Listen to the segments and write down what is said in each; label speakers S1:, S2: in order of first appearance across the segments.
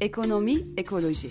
S1: Ekonomi, ekoloji.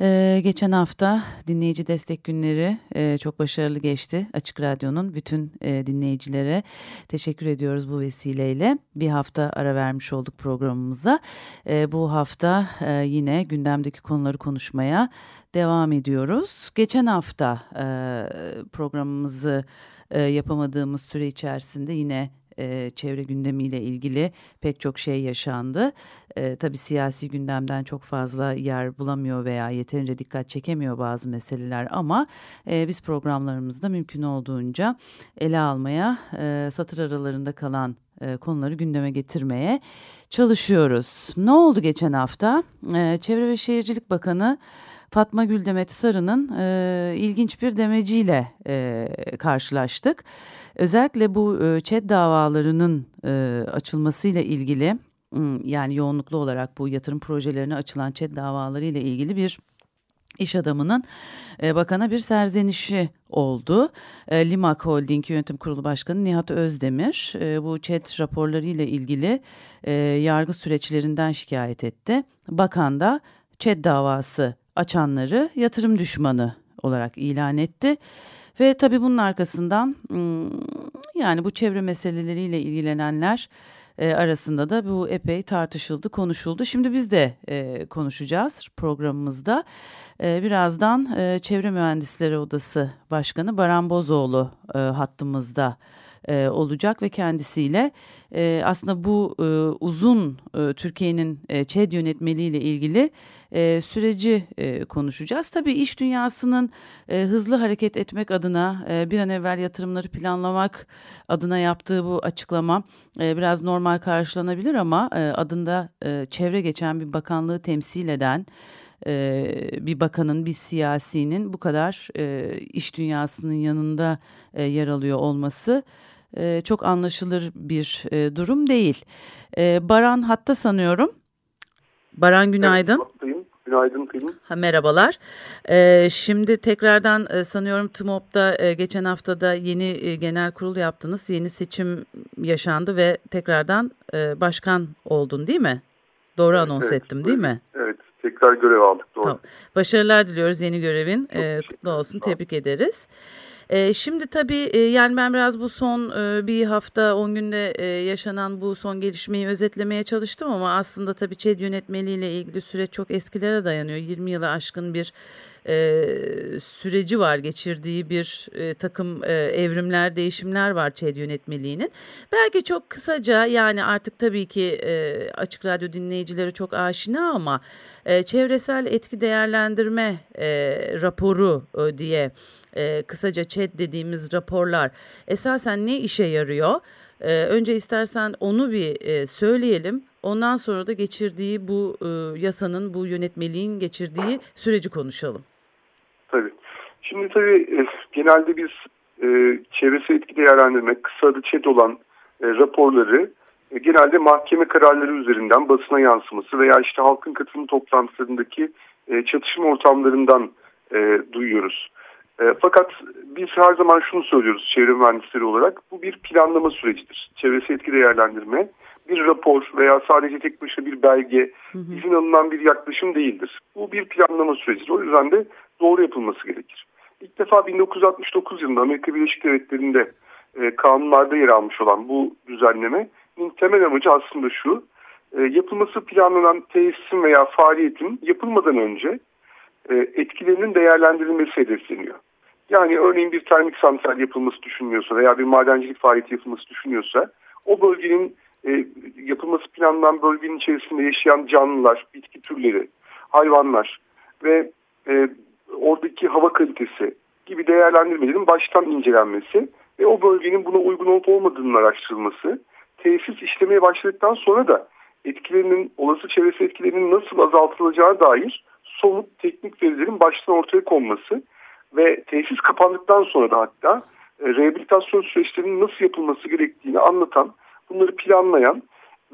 S2: Ee, geçen hafta dinleyici destek günleri e, çok başarılı geçti. Açık Radyo'nun bütün e, dinleyicilere teşekkür ediyoruz bu vesileyle. Bir hafta ara vermiş olduk programımıza. E, bu hafta e, yine gündemdeki konuları konuşmaya devam ediyoruz. Geçen hafta e, programımızı e, yapamadığımız süre içerisinde yine e, çevre gündemiyle ilgili pek çok şey yaşandı. E, tabii siyasi gündemden çok fazla yer bulamıyor veya yeterince dikkat çekemiyor bazı meseleler ama e, biz programlarımızda mümkün olduğunca ele almaya, e, satır aralarında kalan e, konuları gündeme getirmeye çalışıyoruz. Ne oldu geçen hafta? E, Çevre ve Şehircilik Bakanı Fatma Güldemet Sarı'nın e, ilginç bir demeciyle e, karşılaştık. Özellikle bu e, ÇED davalarının e, açılmasıyla ilgili yani yoğunluklu olarak bu yatırım projelerine açılan ÇED davaları ile ilgili bir iş adamının e, bakana bir serzenişi oldu. E, Limak Holding Yönetim Kurulu Başkanı Nihat Özdemir e, bu ÇED raporları ile ilgili e, yargı süreçlerinden şikayet etti. Bakan da ÇED davası açanları yatırım düşmanı olarak ilan etti. Ve tabii bunun arkasından yani bu çevre meseleleriyle ilgilenenler e, arasında da bu epey tartışıldı, konuşuldu. Şimdi biz de e, konuşacağız programımızda. E, birazdan Çevre Mühendisleri Odası Başkanı Baran Bozoğlu hattımızda e, olacak ve kendisiyle e, aslında bu e, uzun e, Türkiye'nin e, ÇED yönetmeliğiyle ilgili e, süreci e, konuşacağız. Tabii iş dünyasının e, hızlı hareket etmek adına e, bir an evvel yatırımları planlamak adına yaptığı bu açıklama e, biraz normal karşılanabilir ama e, adında e, çevre geçen bir bakanlığı temsil eden e, bir bakanın, bir siyasinin bu kadar e, iş dünyasının yanında e, yer alıyor olması e, çok anlaşılır bir e, durum değil. E, Baran hatta sanıyorum. Baran günaydın.
S3: Evet, Günaydın Pelin.
S2: Ha, merhabalar. Ee, şimdi tekrardan e, sanıyorum TMOP'da e, geçen haftada yeni e, genel kurul yaptınız. Yeni seçim yaşandı ve tekrardan e, başkan oldun değil mi? Doğru evet, anons evet, ettim değil mi?
S3: Evet tekrar görev aldık doğru. Tamam.
S2: Başarılar diliyoruz yeni görevin. E, kutlu olsun tebrik ederiz. E, şimdi tabii e, yani ben biraz bu son e, bir hafta 10 günde e, yaşanan bu son gelişmeyi özetlemeye çalıştım ama aslında tabii ÇED yönetmeliğiyle ilgili süreç çok eskilere dayanıyor. 20 yılı aşkın bir e, süreci var geçirdiği bir e, takım e, evrimler değişimler var ÇED yönetmeliğinin. Belki çok kısaca yani artık tabii ki e, Açık Radyo dinleyicileri çok aşina ama e, çevresel etki değerlendirme e, raporu e, diye e, kısaca ÇED dediğimiz raporlar esasen ne işe yarıyor? E, önce istersen onu bir e, söyleyelim. Ondan sonra da geçirdiği bu e, yasanın, bu yönetmeliğin geçirdiği süreci konuşalım.
S3: Tabii. Şimdi tabii e, genelde biz e, çevresi etki değerlendirme, kısa adı ÇED olan e, raporları e, genelde mahkeme kararları üzerinden basına yansıması veya işte halkın katılım toplantılarındaki e, çatışma ortamlarından e, duyuyoruz. E, fakat biz her zaman şunu söylüyoruz çevre mühendisleri olarak. Bu bir planlama sürecidir. Çevresi etki değerlendirme bir rapor veya sadece tek başına bir belge hı hı. izin alınan bir yaklaşım değildir. Bu bir planlama sürecidir. O yüzden de doğru yapılması gerekir. İlk defa 1969 yılında Amerika Birleşik Devletleri'nde e, kanunlarda yer almış olan bu düzenlemenin temel amacı aslında şu. E, yapılması planlanan tesisin veya faaliyetin yapılmadan önce e, etkilerinin değerlendirilmesi hedefleniyor. Yani örneğin bir termik santral yapılması düşünülüyorsa veya bir madencilik faaliyeti yapılması düşünülüyorsa o bölgenin e, yapılması planlanan bölgenin içerisinde yaşayan canlılar, bitki türleri, hayvanlar ve e, oradaki hava kalitesi gibi değerlendirmelerin baştan incelenmesi ve o bölgenin buna uygun olup olmadığının araştırılması tesis işlemeye başladıktan sonra da etkilerinin, olası çevresi etkilerinin nasıl azaltılacağı dair somut teknik verilerin baştan ortaya konması ve tesis kapandıktan sonra da hatta e, rehabilitasyon süreçlerinin nasıl yapılması gerektiğini anlatan, bunları planlayan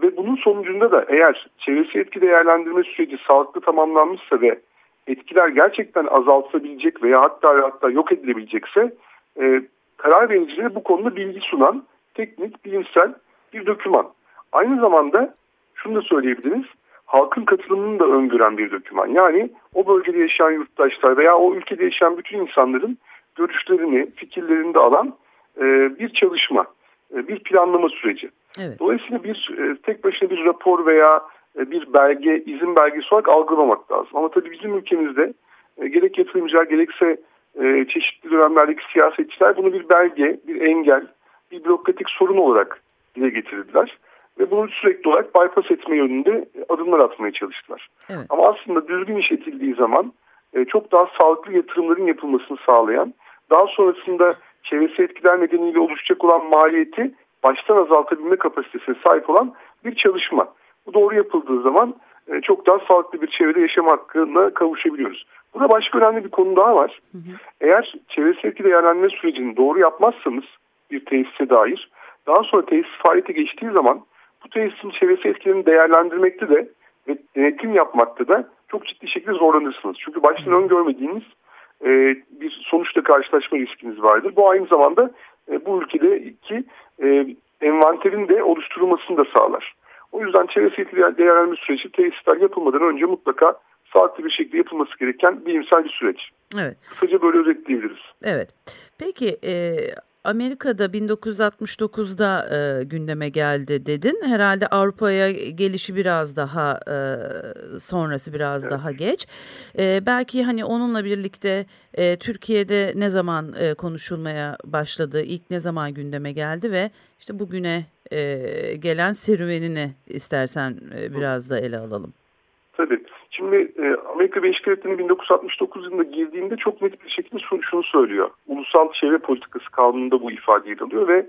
S3: ve bunun sonucunda da eğer çevresi etki değerlendirme süreci sağlıklı tamamlanmışsa ve etkiler gerçekten azaltılabilecek veya hatta hatta yok edilebilecekse e, karar vericilere bu konuda bilgi sunan teknik, bilimsel bir doküman. Aynı zamanda şunu da söyleyebiliriz. Halkın katılımını da öngören bir doküman. Yani o bölgede yaşayan yurttaşlar veya o ülkede yaşayan bütün insanların görüşlerini, fikirlerini de alan e, bir çalışma, e, bir planlama süreci. Evet. Dolayısıyla bir e, tek başına bir rapor veya e, bir belge, izin belgesi olarak algılamak lazım. Ama tabii bizim ülkemizde e, gerek yatırımcılar gerekse e, çeşitli dönemlerdeki siyasetçiler bunu bir belge, bir engel, bir bürokratik sorun olarak dile getirdiler. Ve bunu sürekli olarak bypass etme yönünde adımlar atmaya çalıştılar. Evet. Ama aslında düzgün işletildiği zaman e, çok daha sağlıklı yatırımların yapılmasını sağlayan, daha sonrasında çevresi etkiler nedeniyle oluşacak olan maliyeti baştan azaltabilme kapasitesine sahip olan bir çalışma. Bu doğru yapıldığı zaman e, çok daha sağlıklı bir çevrede yaşam hakkına kavuşabiliyoruz. Burada başka önemli bir konu daha var. Hı hı. Eğer çevresi etki değerlendirme sürecini doğru yapmazsanız bir tesise dair daha sonra tesis faaliyete geçtiği zaman bu tesisin çevresi etkilerini değerlendirmekte de ve denetim yapmakta da çok ciddi şekilde zorlanırsınız. Çünkü baştan öngörmediğiniz e, bir sonuçla karşılaşma riskiniz vardır. Bu aynı zamanda e, bu ülkedeki e, envanterin de oluşturulmasını da sağlar. O yüzden çevresi etkili değerlendirme süreci tesisler yapılmadan önce mutlaka sağlıklı bir şekilde yapılması gereken bilimsel bir süreç. Evet. Kısaca böyle özetleyebiliriz.
S2: Evet. Peki e, Amerika'da 1969'da e, gündeme geldi dedin. Herhalde Avrupa'ya gelişi biraz daha e, sonrası biraz evet. daha geç. E, belki hani onunla birlikte e, Türkiye'de ne zaman e, konuşulmaya başladı, ilk ne zaman gündeme geldi ve işte bugüne e, gelen serüvenini istersen e, biraz da ele alalım.
S3: Tabii. Şimdi e, Amerika Birleşik Devletleri 1969 yılında girdiğinde çok net bir şekilde şunu, şunu söylüyor. Ulusal Çevre Politikası Kanunu'nda bu ifade ediliyor ve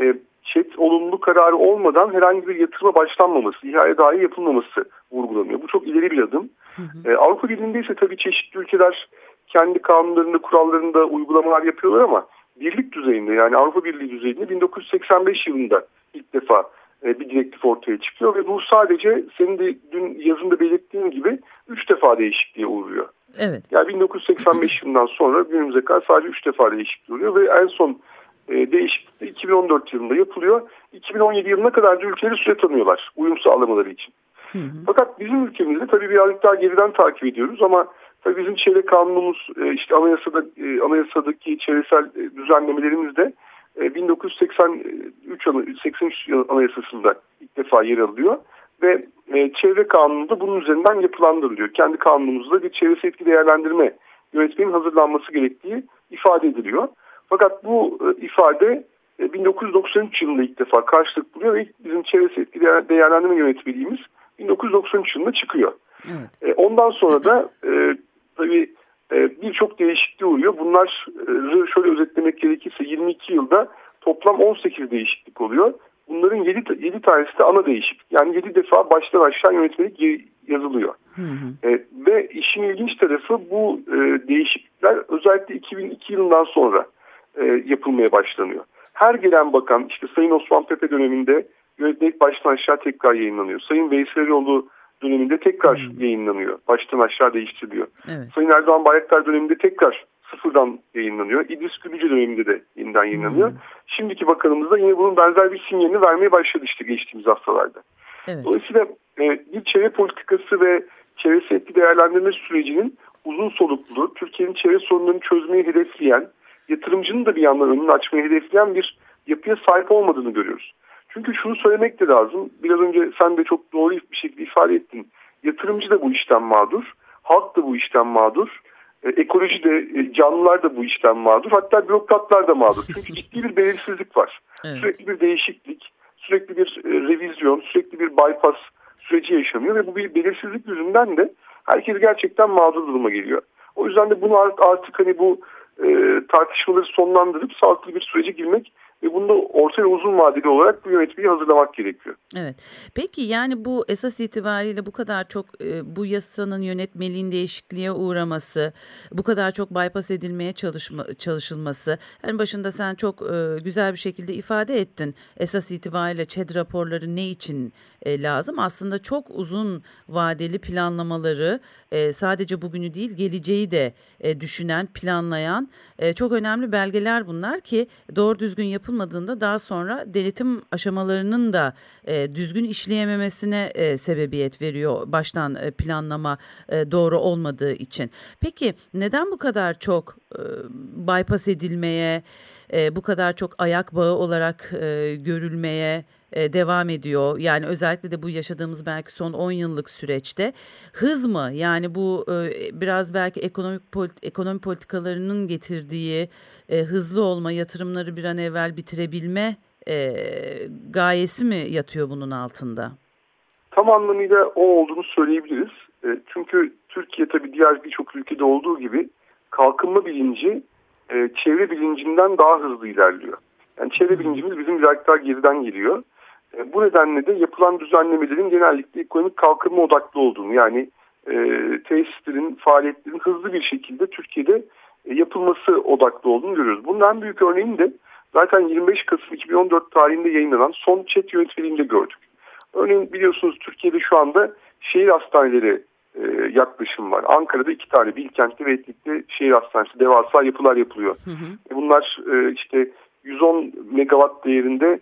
S3: e, ÇED olumlu kararı olmadan herhangi bir yatırıma başlanmaması, ihale dahi yapılmaması vurgulanıyor. Bu çok ileri bir adım. Hı hı. E, Avrupa Birliği'nde ise tabii çeşitli ülkeler kendi kanunlarında, kurallarında uygulamalar yapıyorlar ama birlik düzeyinde yani Avrupa Birliği düzeyinde 1985 yılında ilk defa bir direktif ortaya çıkıyor ve bu sadece senin de dün yazında belirttiğin gibi 3 defa değişikliğe uğruyor. Evet. Yani 1985 yılından sonra günümüze kadar sadece 3 defa değişikliğe uğruyor ve en son e, değişiklik de 2014 yılında yapılıyor. 2017 yılına kadar da ülkeleri süre tanıyorlar uyum sağlamaları için. Hı hı. Fakat bizim ülkemizde tabii birazcık daha geriden takip ediyoruz ama tabii bizim çevre kanunumuz e, işte anayasada anayasadaki çevresel düzenlemelerimizde 1983 83 Anayasası'nda ilk defa yer alıyor ve e, çevre kanununda bunun üzerinden yapılandırılıyor. Kendi kanunumuzda bir çevre etki değerlendirme yönetmenin hazırlanması gerektiği ifade ediliyor. Fakat bu e, ifade 1993 yılında ilk defa karşılık buluyor ve bizim çevre etki değerlendirme yönetmeliğimiz 1993 yılında çıkıyor. Evet. Ondan sonra da e, tabii e, birçok değişikliğe uğruyor. Bunları şöyle özetlemek gerekirse 22 yılda toplam 18 değişiklik oluyor. Bunların 7, 7 tanesi de ana değişiklik. Yani 7 defa baştan aşağı yönetmelik yazılıyor. Hı hı. E, ve işin ilginç tarafı bu e, değişiklikler özellikle 2002 yılından sonra e, yapılmaya başlanıyor. Her gelen bakan işte Sayın Osman Pepe döneminde yönetmelik baştan aşağı tekrar yayınlanıyor. Sayın Veyseloğlu döneminde tekrar hmm. yayınlanıyor. Baştan aşağı değiştiriliyor. Evet. Sayın Erdoğan Bayraktar döneminde tekrar sıfırdan yayınlanıyor. İdris Gülücü döneminde de yeniden yayınlanıyor. Hmm. Şimdiki bakanımız da yine bunun benzer bir sinyalini vermeye başladı işte geçtiğimiz haftalarda. Evet. Dolayısıyla e, bir çevre politikası ve çevresi etki değerlendirme sürecinin uzun soluklu, Türkiye'nin çevre sorunlarını çözmeyi hedefleyen, yatırımcının da bir yandan önünü açmayı hedefleyen bir yapıya sahip olmadığını görüyoruz. Çünkü şunu söylemek de lazım. Biraz önce sen de çok doğru bir şekilde ifade ettin. Yatırımcı da bu işten mağdur. Halk da bu işten mağdur. E, ekoloji de, e, canlılar da bu işten mağdur. Hatta bürokratlar da mağdur. Çünkü ciddi bir belirsizlik var. Evet. Sürekli bir değişiklik, sürekli bir e, revizyon, sürekli bir bypass süreci yaşanıyor. Ve bu bir belirsizlik yüzünden de herkes gerçekten mağdur duruma geliyor. O yüzden de bunu artık hani bu e, tartışmaları sonlandırıp sağlıklı bir sürece girmek ve bunda orta ve uzun vadeli olarak bu yönetmeyi hazırlamak gerekiyor.
S2: Evet. Peki yani bu esas itibariyle bu kadar çok e, bu yasanın yönetmeliğin değişikliğe uğraması, bu kadar çok bypass edilmeye çalışma, çalışılması. Yani başında sen çok e, güzel bir şekilde ifade ettin. Esas itibariyle ÇED raporları ne için e, lazım? Aslında çok uzun vadeli planlamaları e, sadece bugünü değil geleceği de e, düşünen, planlayan e, çok önemli belgeler bunlar ki doğru düzgün yapılmadığında daha sonra denetim aşamalarının da e, düzgün işleyememesine e, sebebiyet veriyor baştan e, planlama e, doğru olmadığı için. Peki neden bu kadar çok e, bypass edilmeye, e, bu kadar çok ayak bağı olarak e, görülmeye e, devam ediyor. Yani özellikle de bu yaşadığımız belki son 10 yıllık süreçte hız mı? Yani bu e, biraz belki ekonomik politi ekonomi politikalarının getirdiği e, hızlı olma, yatırımları bir an evvel bitirebilme e, gayesi mi yatıyor bunun altında?
S3: Tam anlamıyla o olduğunu söyleyebiliriz. E, çünkü Türkiye tabii diğer birçok ülkede olduğu gibi kalkınma bilinci e, çevre bilincinden daha hızlı ilerliyor. Yani çevre bilincimiz bizim biraz daha geriden geliyor. E, bu nedenle de yapılan düzenlemelerin genellikle ekonomik kalkınma odaklı olduğunu yani e, tesislerin, faaliyetlerin hızlı bir şekilde Türkiye'de e, yapılması odaklı olduğunu görüyoruz. Bunun en büyük örneğini de zaten 25 Kasım 2014 tarihinde yayınlanan son chat yönetmeliğinde gördük. Örneğin biliyorsunuz Türkiye'de şu anda şehir hastaneleri e, yaklaşım var. Ankara'da iki tane Bilkent'te ve Etlik'te şehir hastanesi devasa yapılar yapılıyor. Hı hı. Bunlar e, işte 110 megawatt değerinde e,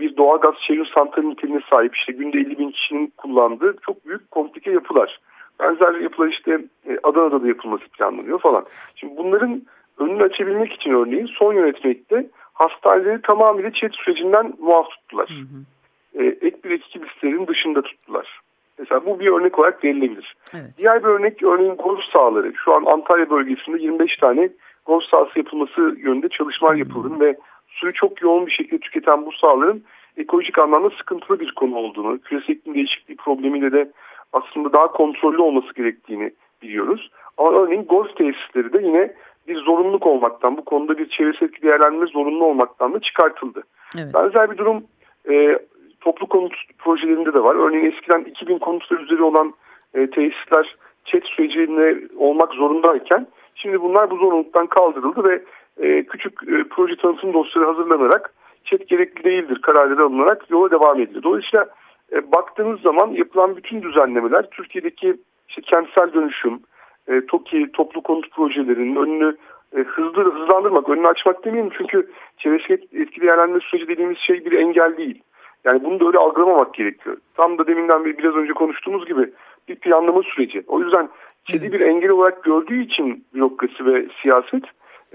S3: bir doğalgaz şehir santrali niteliğine sahip işte günde 50 bin kişinin kullandığı çok büyük komplike yapılar. Benzer yapılar işte e, Adana'da da yapılması planlanıyor falan. Şimdi bunların önünü açabilmek için örneğin son yönetmekte hastaneleri tamamıyla çet sürecinden muaf tuttular. Hı hı. E, ek bir ek iki listelerin dışında tuttular. Mesela bu bir örnek olarak verilebilir. Evet. Diğer bir örnek örneğin golf sahaları. Şu an Antalya bölgesinde 25 tane golf sahası yapılması yönünde çalışmalar yapıldığını ve suyu çok yoğun bir şekilde tüketen bu sahaların ekolojik anlamda sıkıntılı bir konu olduğunu, küresel iklim değişikliği problemiyle de aslında daha kontrollü olması gerektiğini biliyoruz. Ama örneğin golf tesisleri de yine bir zorunluluk olmaktan, bu konuda bir çevresel etki değerlendirme zorunlu olmaktan da çıkartıldı. Evet. Benzer bir durum e, toplu konut projelerinde de var. Örneğin eskiden 2000 konutlar üzeri olan e, tesisler çet sürecinde olmak zorundayken şimdi bunlar bu zorunluluktan kaldırıldı ve e, küçük e, proje tanıtım dosyaları hazırlanarak çet gerekli değildir kararları alınarak yola devam ediliyor. Dolayısıyla e, baktığınız zaman yapılan bütün düzenlemeler Türkiye'deki işte kentsel dönüşüm, e, TOKİ, toplu konut projelerinin önünü e, hızlı hızlandırmak, önünü açmak demeyelim çünkü çevresel etkili değerlendirme süreci dediğimiz şey bir engel değil. Yani bunu da öyle algılamamak gerekiyor. Tam da deminden bir biraz önce konuştuğumuz gibi bir planlama süreci. O yüzden ÇED'i bir engel olarak gördüğü için bürokrasi ve siyaset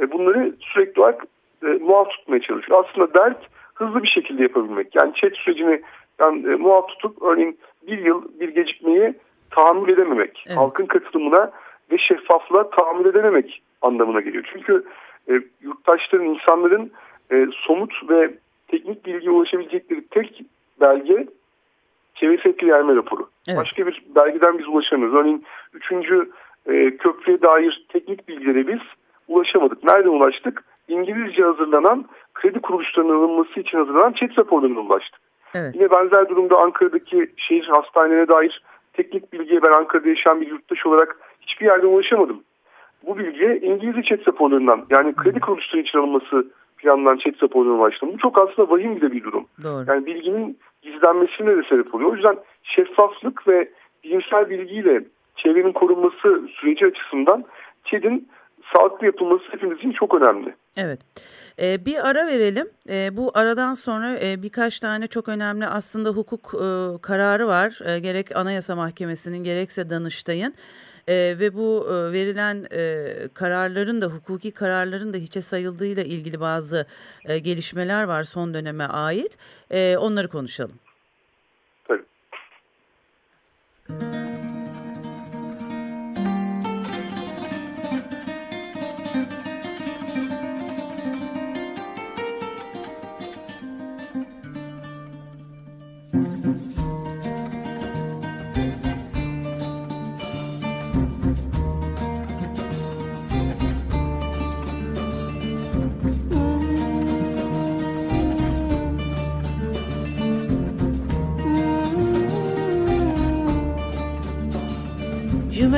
S3: e, bunları sürekli olarak e, muaf tutmaya çalışıyor. Aslında dert hızlı bir şekilde yapabilmek. Yani ÇED sürecini yani, e, muaf tutup örneğin bir yıl bir gecikmeyi tahammül edememek. Evet. Halkın katılımına ve şeffaflığa tahammül edememek anlamına geliyor. Çünkü e, yurttaşların, insanların e, somut ve teknik bilgiye ulaşabilecekleri tek belge çevresel etkilenme raporu. Evet. Başka bir belgeden biz ulaşamıyoruz. Örneğin üçüncü e, köprüye dair teknik bilgilere biz ulaşamadık. Nereden ulaştık? İngilizce hazırlanan kredi kuruluşlarının alınması için hazırlanan chat raporlarına ulaştık. Evet. Yine benzer durumda Ankara'daki şehir hastanelerine dair teknik bilgiye ben Ankara'da yaşayan bir yurttaş olarak hiçbir yerden ulaşamadım. Bu bilgiye İngilizce chat raporlarından yani kredi kuruluşları için alınması planlanan chat raporlarına ulaştım. Bu çok aslında vahim bir durum. Doğru. Yani bilginin gizlenmesine de sebep oluyor. O yüzden şeffaflık ve bilimsel bilgiyle çevrenin korunması süreci açısından ÇED'in sağlıklı yapılması hepimiz için çok önemli.
S2: Evet. Ee, bir ara verelim. Ee, bu aradan sonra e, birkaç tane çok önemli aslında hukuk e, kararı var. E, gerek Anayasa Mahkemesi'nin gerekse Danıştay'ın. E, ve bu e, verilen e, kararların da hukuki kararların da hiçe sayıldığıyla ilgili bazı e, gelişmeler var son döneme ait. E, onları konuşalım.
S3: Tabii.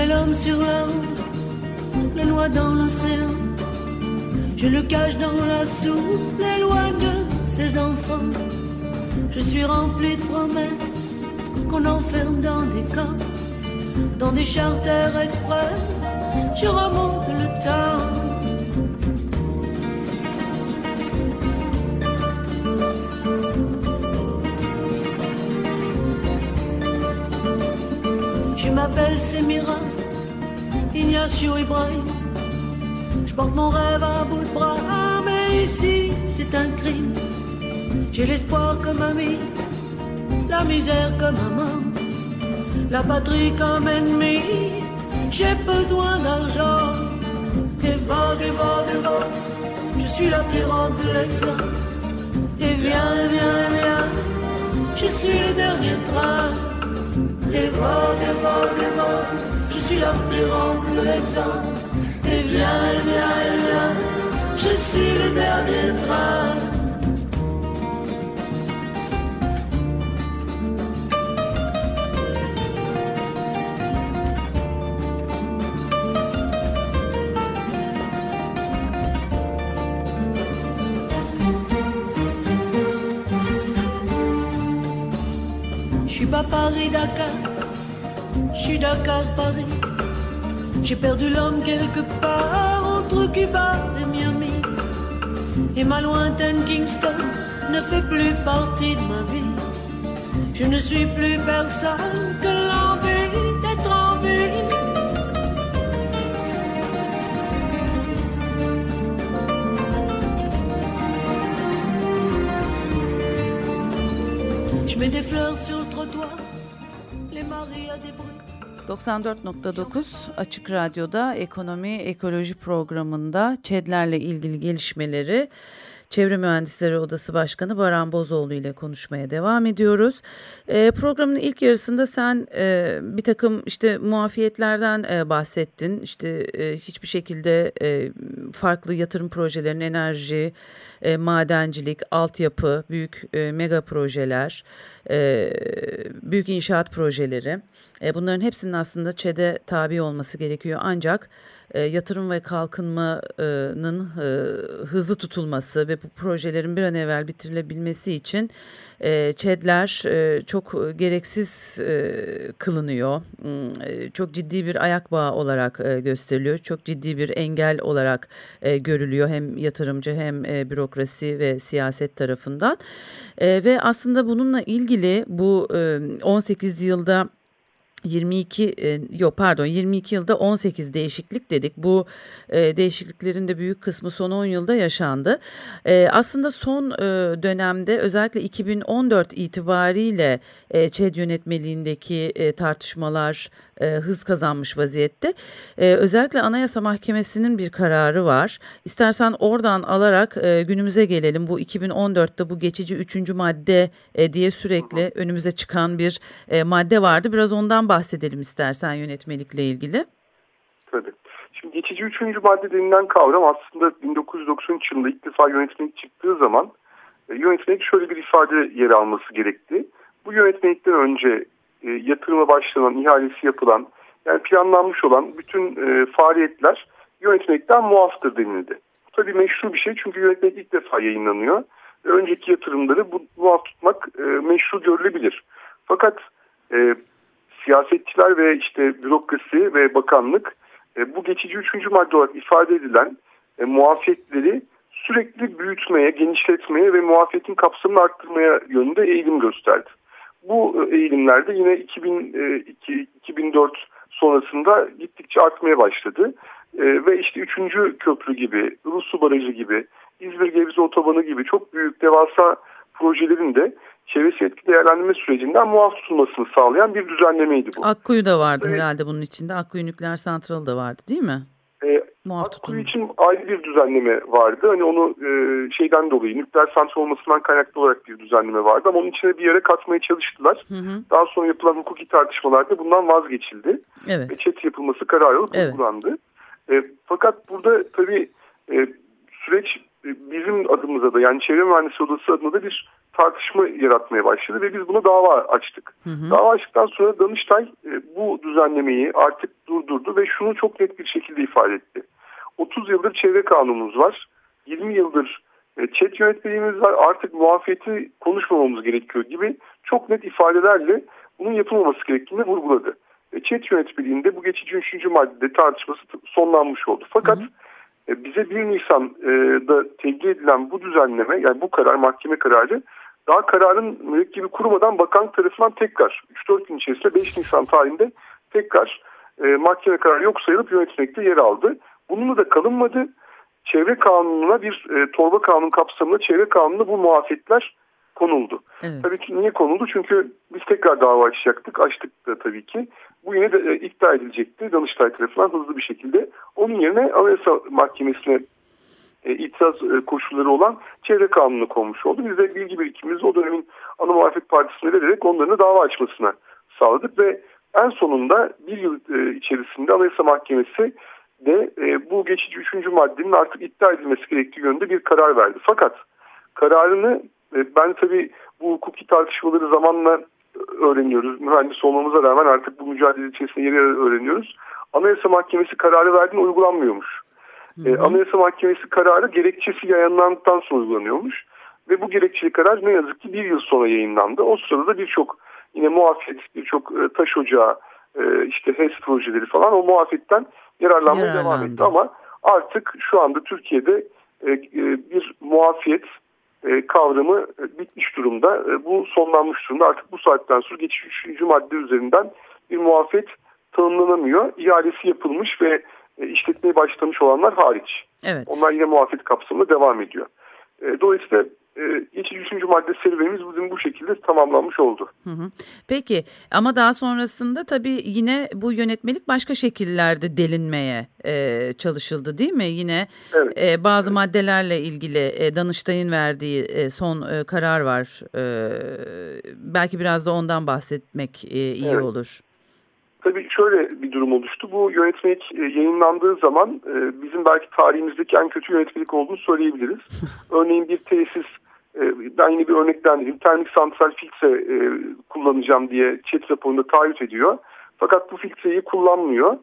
S4: L'homme sur la route, les lois dans l'océan. Je le cache dans la soupe, lois de ses enfants. Je suis rempli de promesses qu'on enferme dans des camps, dans des charters express. Je remonte le temps. Je m'appelle Semira, Je porte mon rêve à bout de bras, mais ici c'est un crime. J'ai l'espoir comme ami, la misère comme amant, la patrie comme ennemi. J'ai besoin d'argent. Et va, et va, et va, je suis la plus grande de l'exemple. Et viens, et viens, et viens, je suis le dernier train. Et va, et va, et va, je suis la plus grande de. Et viens, et viens, et viens, je suis le dernier train. Je suis pas Paris-Dakar, je suis Dakar-Paris. J'ai perdu l'homme quelque part entre Cuba et Miami. Et ma lointaine Kingston ne fait plus partie de ma vie. Je ne suis plus personne que l'envie d'être en vie. Je mets des fleurs sur le trottoir, les maris à des bruits.
S2: 94.9 Açık Radyo'da Ekonomi Ekoloji programında ÇED'lerle ilgili gelişmeleri Çevre Mühendisleri Odası Başkanı Baran Bozoğlu ile konuşmaya devam ediyoruz. E, programın ilk yarısında sen e, bir takım işte muafiyetlerden e, bahsettin. İşte e, hiçbir şekilde e, farklı yatırım projelerinin enerji, e, madencilik, altyapı, büyük e, mega projeler, e, büyük inşaat projeleri. E, bunların hepsinin aslında ÇED'e tabi olması gerekiyor. Ancak e, yatırım ve kalkınmanın e, hızlı tutulması ve bu projelerin bir an evvel bitirilebilmesi için e, ÇED'ler e, çok gereksiz e, kılınıyor. Hmm, e, Çok ciddi bir ayak bağı olarak e, gösteriliyor. Çok ciddi bir engel olarak e, görülüyor hem yatırımcı hem e, bürokrasi ve siyaset tarafından. E, ve aslında bununla ilgili bu e, 18 yılda 22 e, yok pardon 22 yılda 18 değişiklik dedik. Bu e, değişikliklerin de büyük kısmı son 10 yılda yaşandı. E, aslında son e, dönemde özellikle 2014 itibariyle e, ÇED yönetmeliğindeki e, tartışmalar e, hız kazanmış vaziyette. E, özellikle Anayasa Mahkemesi'nin bir kararı var. İstersen oradan alarak e, günümüze gelelim. Bu 2014'te bu geçici üçüncü madde e, diye sürekli önümüze çıkan bir e, madde vardı. Biraz ondan bahsedelim istersen yönetmelikle ilgili.
S3: Tabii. Şimdi geçici üçüncü madde denilen kavram aslında 1993 yılında ilk defa yönetmelik çıktığı zaman e, yönetmelik şöyle bir ifade yer alması gerekti. Bu yönetmelikten önce e, yatırıma başlanan, ihalesi yapılan, yani planlanmış olan bütün e, faaliyetler yönetmelikten muaftır denildi. Bu tabii meşru bir şey çünkü yönetmelik ilk defa yayınlanıyor. Önceki yatırımları bu muaf tutmak e, meşru görülebilir. Fakat e, siyasetçiler ve işte bürokrasi ve bakanlık e, bu geçici üçüncü madde olarak ifade edilen e, muafiyetleri sürekli büyütmeye, genişletmeye ve muafiyetin kapsamını arttırmaya yönünde eğilim gösterdi. Bu e, eğilimlerde yine 2002, 2004 sonrasında gittikçe artmaya başladı. E, ve işte 3. köprü gibi, Rus Su Barajı gibi, İzmir Gebze Otobanı gibi çok büyük devasa projelerin de çevresi etki değerlendirme sürecinden muaf tutulmasını sağlayan bir düzenlemeydi bu.
S2: Akkuyu da vardı
S3: Evet.
S2: herhalde bunun içinde. Akkuyu nükleer santralı da vardı değil mi? Muaf tutulma.
S3: için ayrı bir düzenleme vardı. Hani onu e, şeyden dolayı nükleer santral olmasından kaynaklı olarak bir düzenleme vardı ama onun içine bir yere katmaya çalıştılar.
S2: Hı hı.
S3: Daha sonra yapılan hukuki tartışmalarda bundan vazgeçildi.
S2: Evet.
S3: ve çet yapılması kararı
S2: Evet.
S3: uygulandı. E, fakat burada tabii e, süreç e, bizim adımıza da yani Çevre Mühendisliği Odası adına da bir tartışma yaratmaya başladı ve biz buna dava açtık. Hı hı. Dava açtıktan sonra Danıştay e, bu düzenlemeyi artık durdurdu ve şunu çok net bir şekilde ifade etti. 30 yıldır çevre kanunumuz var. 20 yıldır e, chat yönetmeliğimiz var. Artık muafiyeti konuşmamamız gerekiyor gibi çok net ifadelerle bunun yapılmaması gerektiğini vurguladı. E, chat yönetmeliğinde bu geçici üçüncü maddede tartışması sonlanmış oldu. Fakat hı hı. E, bize 1 Nisan'da tebliğ edilen bu düzenleme yani bu karar mahkeme kararı daha kararın mürekkebi kurumadan bakan tarafından tekrar 3-4 gün içerisinde 5 Nisan tarihinde tekrar e, mahkeme kararı yok sayılıp yönetmekte yer aldı. Bununla da kalınmadı. Çevre kanununa bir e, torba kanun kapsamında çevre kanununa bu muafiyetler konuldu. Evet. Tabii ki niye konuldu? Çünkü biz tekrar dava açacaktık. Açtık da tabii ki. Bu yine de e, iptal edilecekti Danıştay tarafından hızlı bir şekilde. Onun yerine Anayasa Mahkemesi'ne e, itiraz e, koşulları olan çevre kanunu konmuş oldu. Biz de bilgi birikimimizi o dönemin ana muhalefet partisine vererek onların dava açmasına sağladık ve en sonunda bir yıl e, içerisinde Anayasa Mahkemesi de e, bu geçici üçüncü maddenin artık iptal edilmesi gerektiği yönde bir karar verdi. Fakat kararını e, ben tabii bu hukuki tartışmaları zamanla öğreniyoruz. Mühendis olmamıza rağmen artık bu mücadele içerisinde yer öğreniyoruz. Anayasa Mahkemesi kararı verdiğinde uygulanmıyormuş. Hı hı. Anayasa Mahkemesi kararı gerekçesi yayınlandıktan sonra uygulanıyormuş. Ve bu gerekçeli karar ne yazık ki bir yıl sonra yayınlandı. O sırada da birçok yine muafiyet, birçok e, taş ocağı, e, işte HES projeleri falan o muafiyetten yararlanmaya devam etti. Ama artık şu anda Türkiye'de e, bir muafiyet kavramı bitmiş durumda. Bu sonlanmış durumda. Artık bu saatten sonra geçiş 3. madde üzerinden bir muafiyet tanımlanamıyor. İhalesi yapılmış ve e, işletmeye başlamış olanlar hariç. Evet. Onlar yine muafiyet kapsamında devam ediyor. E, dolayısıyla e, geçici üçüncü madde serüvenimiz bugün bu şekilde tamamlanmış oldu.
S2: Hı hı. Peki ama daha sonrasında tabii yine bu yönetmelik başka şekillerde delinmeye e, çalışıldı değil mi? Yine evet. e, bazı evet. maddelerle ilgili e, Danıştay'ın verdiği e, son e, karar var. E, belki biraz da ondan bahsetmek e, iyi evet. olur.
S3: Tabii şöyle bir durum oluştu. Bu yönetmelik e, yayınlandığı zaman e, bizim belki tarihimizdeki en kötü yönetmelik olduğunu söyleyebiliriz. Örneğin bir tesis, ben yine bir örneklendireyim. Termik santral filtre kullanacağım diye chat raporunda taahhüt ediyor. Fakat bu filtreyi kullanmıyor.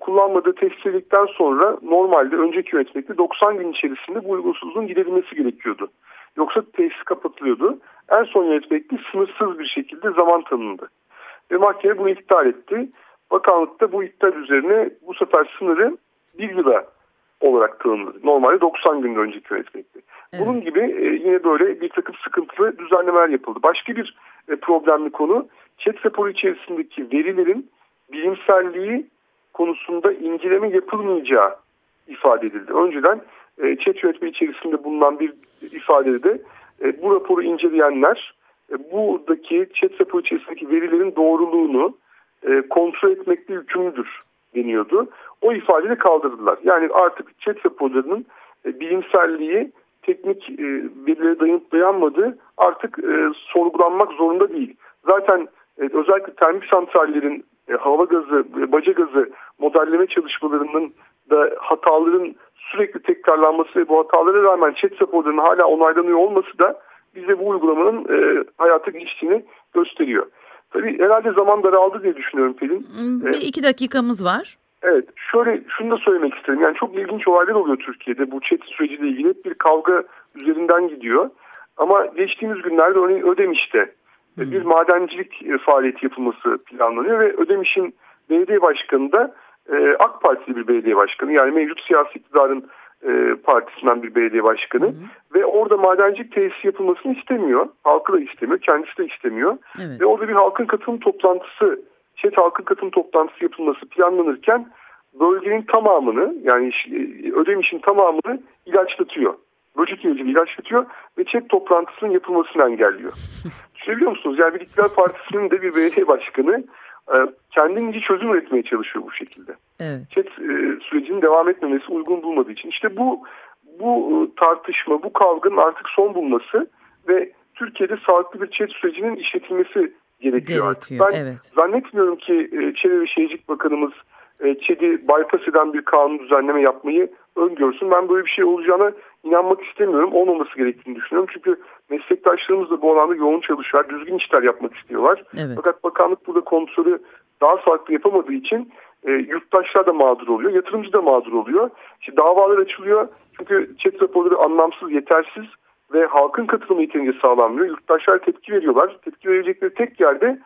S3: Kullanmadığı tespit edildikten sonra normalde önceki yönetmelikte 90 gün içerisinde bu uygunsuzluğun giderilmesi gerekiyordu. Yoksa tesis kapatılıyordu. En son yönetmelikte sınırsız bir şekilde zaman tanındı. Ve mahkeme bunu iptal etti. Bakanlık da bu iptal üzerine bu sefer sınırı bir yıla olarak tanımladı. Normalde 90 gün önceki yönetmekti. Bunun gibi e, yine böyle bir takım sıkıntılı düzenlemeler yapıldı. Başka bir e, problemli konu chat raporu içerisindeki verilerin bilimselliği konusunda inceleme yapılmayacağı ifade edildi. Önceden e, chat yönetimi içerisinde bulunan bir ifadede de e, bu raporu inceleyenler e, buradaki chat raporu içerisindeki verilerin doğruluğunu kontrol etmekte yükümlüdür deniyordu. O ifadeyi kaldırdılar. Yani artık chat raporlarının bilimselliği teknik e, verilere dayanıp dayanmadığı artık e, sorgulanmak zorunda değil. Zaten e, özellikle termik santrallerin e, hava gazı, e, baca gazı modelleme çalışmalarının da hataların sürekli tekrarlanması ve bu hatalara rağmen chat raporlarının hala onaylanıyor olması da bize bu uygulamanın e, hayata geçtiğini gösteriyor. Tabii herhalde zaman daraldı diye düşünüyorum Pelin.
S2: Hmm, bir iki dakikamız var.
S3: Evet şöyle şunu da söylemek isterim. Yani çok ilginç olaylar oluyor Türkiye'de. Bu chat süreciyle ilgili hep bir kavga üzerinden gidiyor. Ama geçtiğimiz günlerde örneğin Ödemiş'te hmm. bir madencilik e, faaliyeti yapılması planlanıyor ve Ödemiş'in belediye başkanı da e, AK Partili bir belediye başkanı. Yani mevcut siyasi iktidarın e, partisinden bir belediye başkanı hı hı. ve orada madencilik tesisi yapılmasını istemiyor. Halkı da istemiyor, kendisi de istemiyor. Evet. Ve orada bir halkın katılım toplantısı, çet halkın katılım toplantısı yapılması planlanırken bölgenin tamamını yani e, ödemişin tamamını ilaçlatıyor. Böcek ilacını ilaçlatıyor ve çet toplantısının yapılmasını engelliyor. Düşünebiliyor musunuz? Yani bir iktidar partisinin de bir belediye başkanı e, kendince çözüm üretmeye çalışıyor bu şekilde. Evet. Chat e, sürecinin devam etmemesi uygun bulmadığı için. İşte bu bu tartışma, bu kavganın artık son bulması ve Türkiye'de sağlıklı bir chat sürecinin işletilmesi gerekiyor, gerekiyor Ben evet. zannetmiyorum ki Çevre ve Şehircilik Bakanımız ÇED'i bypass eden bir kanun düzenleme yapmayı öngörsün. Ben böyle bir şey olacağına inanmak istemiyorum. Olmaması gerektiğini düşünüyorum. Çünkü meslektaşlarımız da bu alanda yoğun çalışıyor. Düzgün işler yapmak istiyorlar.
S2: Evet.
S3: Fakat bakanlık burada kontrolü daha farklı yapamadığı için e, yurttaşlar da mağdur oluyor. Yatırımcı da mağdur oluyor. İşte davalar açılıyor. Çünkü chat raporları anlamsız, yetersiz ve halkın katılımı yeterince sağlanmıyor. Yurttaşlar tepki veriyorlar. Tepki verecekleri tek yerde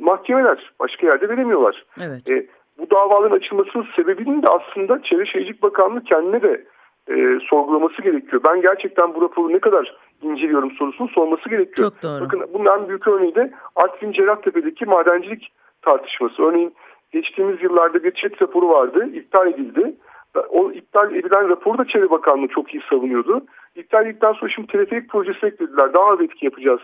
S3: mahkemeler. Başka yerde veremiyorlar.
S2: Evet.
S3: E, bu davaların açılmasının sebebinin de aslında Çevre Şehircilik Bakanlığı kendine de e, sorgulaması gerekiyor. Ben gerçekten bu raporu ne kadar inceliyorum sorusunu sorması gerekiyor.
S2: Çok doğru.
S3: Bakın bunun en büyük örneği de Artvin Cerrahtepe'deki madencilik tartışması. Örneğin geçtiğimiz yıllarda bir chat raporu vardı, iptal edildi. O iptal edilen raporu da Çevre Bakanlığı çok iyi savunuyordu. İptal edildikten sonra şimdi teleferik projesi eklediler. Daha az etki yapacağız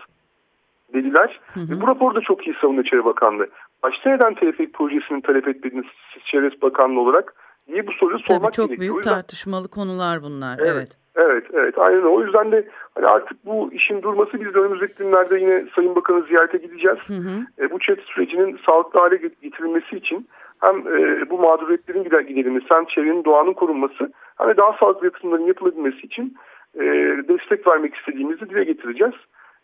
S3: dediler.
S2: Hı hı.
S3: Ve bu raporu da çok iyi savunuyor Çevre Bakanlığı. Başta neden teleferik projesinin talep etmediniz siz Çevre Bakanlığı olarak diye bu soruyu
S2: Tabii
S3: sormak
S2: çok
S3: gerekiyor. O
S2: büyük
S3: yüzden-
S2: tartışmalı konular bunlar.
S3: Evet.
S2: Evet.
S3: Evet, evet, aynen. O yüzden de hani artık bu işin durması biz de önümüzdeki günlerde yine Sayın Bakan'ı ziyarete gideceğiz.
S2: Hı hı.
S3: E, bu chat sürecinin sağlıklı hale getirilmesi için hem e, bu mağduriyetlerin gider giderilmesi hem çevrenin doğanın korunması hem de daha sağlıklı yatırımların yapılabilmesi için e, destek vermek istediğimizi dile getireceğiz.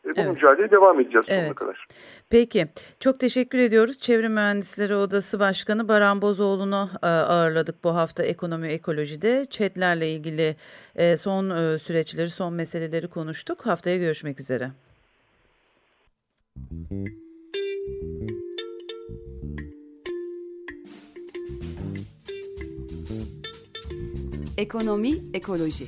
S3: E, bu
S2: Evet.
S3: mücadeleye devam edeceğiz sonuna
S2: Evet.
S3: kadar.
S2: Peki. Çok teşekkür ediyoruz. Çevre Mühendisleri Odası Başkanı Baran Bozoğlu'nu e, ağırladık bu hafta Ekonomi Ekoloji'de. Chatlerle ilgili e, son süreçleri, son meseleleri konuştuk. Haftaya görüşmek üzere.
S1: Ekonomi, ekoloji.